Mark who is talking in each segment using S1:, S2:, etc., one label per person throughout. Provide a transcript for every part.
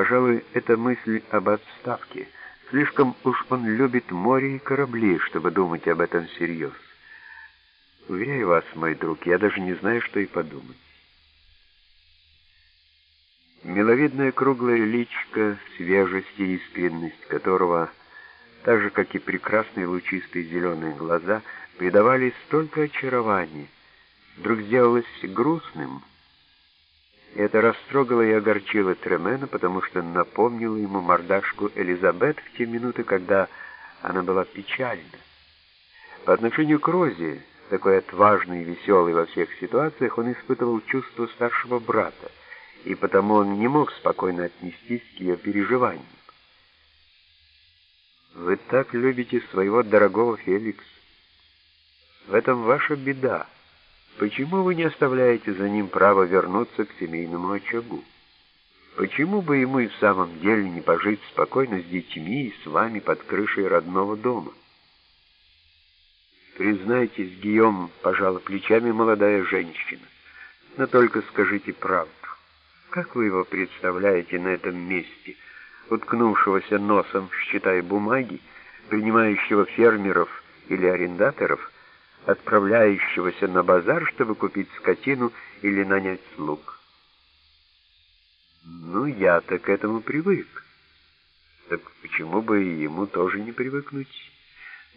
S1: Пожалуй, это мысль об отставке. Слишком уж он любит море и корабли, чтобы думать об этом всерьез. Уверяю вас, мой друг, я даже не знаю, что и подумать. Миловидная круглая личка, свежесть и искренность которого, так же, как и прекрасные лучистые зеленые глаза, придавали столько очарования, вдруг сделалось грустным. Это растрогало и огорчило Тремена, потому что напомнило ему мордашку Элизабет в те минуты, когда она была печальна. По отношению к Розе, такой отважный и веселый во всех ситуациях, он испытывал чувство старшего брата, и потому он не мог спокойно отнестись к ее переживаниям. «Вы так любите своего дорогого Феликс. В этом ваша беда. Почему вы не оставляете за ним право вернуться к семейному очагу? Почему бы ему и в самом деле не пожить спокойно с детьми и с вами под крышей родного дома?» Признайтесь, Гийом, пожала плечами молодая женщина. Но только скажите правду. Как вы его представляете на этом месте, уткнувшегося носом считая бумаги, принимающего фермеров или арендаторов, отправляющегося на базар, чтобы купить скотину или нанять слуг? Ну, я-то к этому привык. Так почему бы и ему тоже не привыкнуть?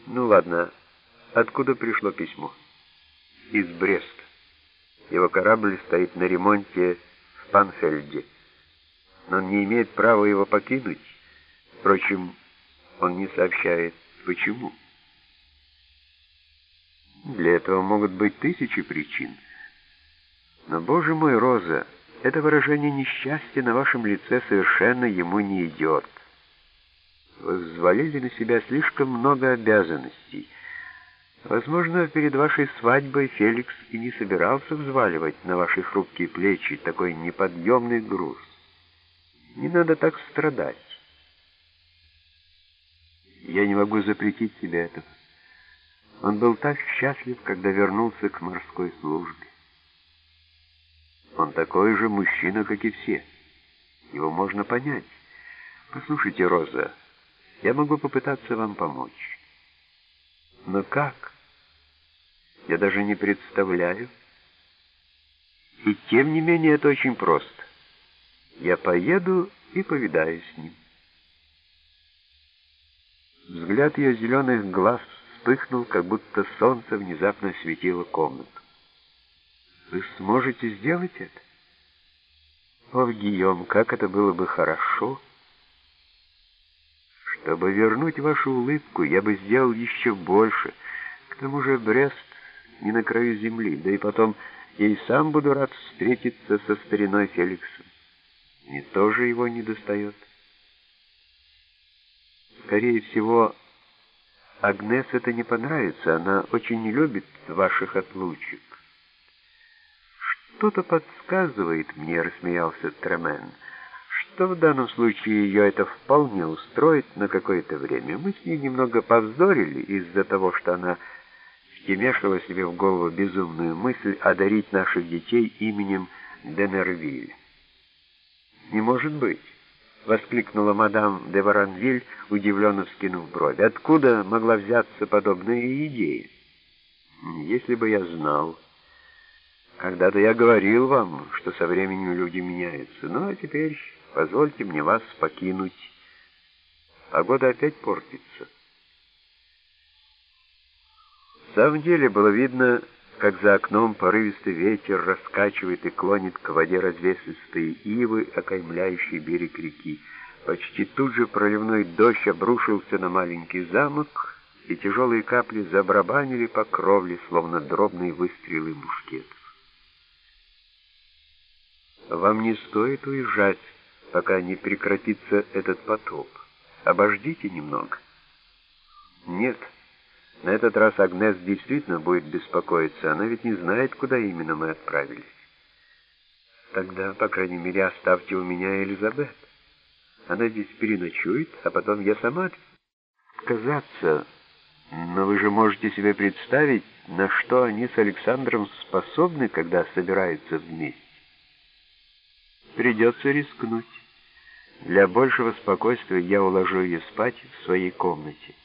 S1: Ну, ладно, Откуда пришло письмо? Из Бреста. Его корабль стоит на ремонте в Панфельде, но он не имеет права его покинуть. Впрочем, он не сообщает, почему. Для этого могут быть тысячи причин. Но, боже мой, Роза, это выражение несчастья на вашем лице совершенно ему не идет. Вы взвалили на себя слишком много обязанностей — Возможно, перед вашей свадьбой Феликс и не собирался взваливать на ваши хрупкие плечи такой неподъемный груз. Не надо так страдать. Я не могу запретить себе этого. Он был так счастлив, когда вернулся к морской службе. Он такой же мужчина, как и все. Его можно понять. Послушайте, Роза, я могу попытаться вам помочь. Но как? Я даже не представляю. И тем не менее это очень просто. Я поеду и повидаюсь с ним. Взгляд ее зеленых глаз вспыхнул, как будто солнце внезапно осветило комнату. Вы сможете сделать это? О, Гийом, как это было бы хорошо! Чтобы вернуть вашу улыбку, я бы сделал еще больше. К тому же Брест не на краю земли, да и потом я и сам буду рад встретиться со стариной Феликсом. Мне тоже его не достает. Скорее всего, Агнес это не понравится, она очень не любит ваших отлучек. «Что-то подсказывает мне», — рассмеялся Тремен, «что в данном случае ее это вполне устроит на какое-то время. Мы с ней немного повздорили из-за того, что она вешала себе в голову безумную мысль одарить наших детей именем Денервиль. «Не может быть!» — воскликнула мадам де Варанвиль, удивленно вскинув бровь. «Откуда могла взяться подобная идея?» «Если бы я знал...» Когда-то я говорил вам, что со временем люди меняются. Ну, а теперь позвольте мне вас покинуть. Погода опять портится. В самом деле было видно, как за окном порывистый ветер раскачивает и клонит к воде развесистые ивы, окаймляющие берег реки. Почти тут же проливной дождь обрушился на маленький замок, и тяжелые капли забрабанили по кровле, словно дробные выстрелы мушкетов. «Вам не стоит уезжать, пока не прекратится этот потоп. Обождите немного». «Нет». На этот раз Агнес действительно будет беспокоиться. Она ведь не знает, куда именно мы отправились. Тогда, по крайней мере, оставьте у меня Элизабет. Она здесь переночует, а потом я сама отказаться. Но вы же можете себе представить, на что они с Александром способны, когда собираются вместе. Придется рискнуть. Для большего спокойствия я уложу ее спать в своей комнате.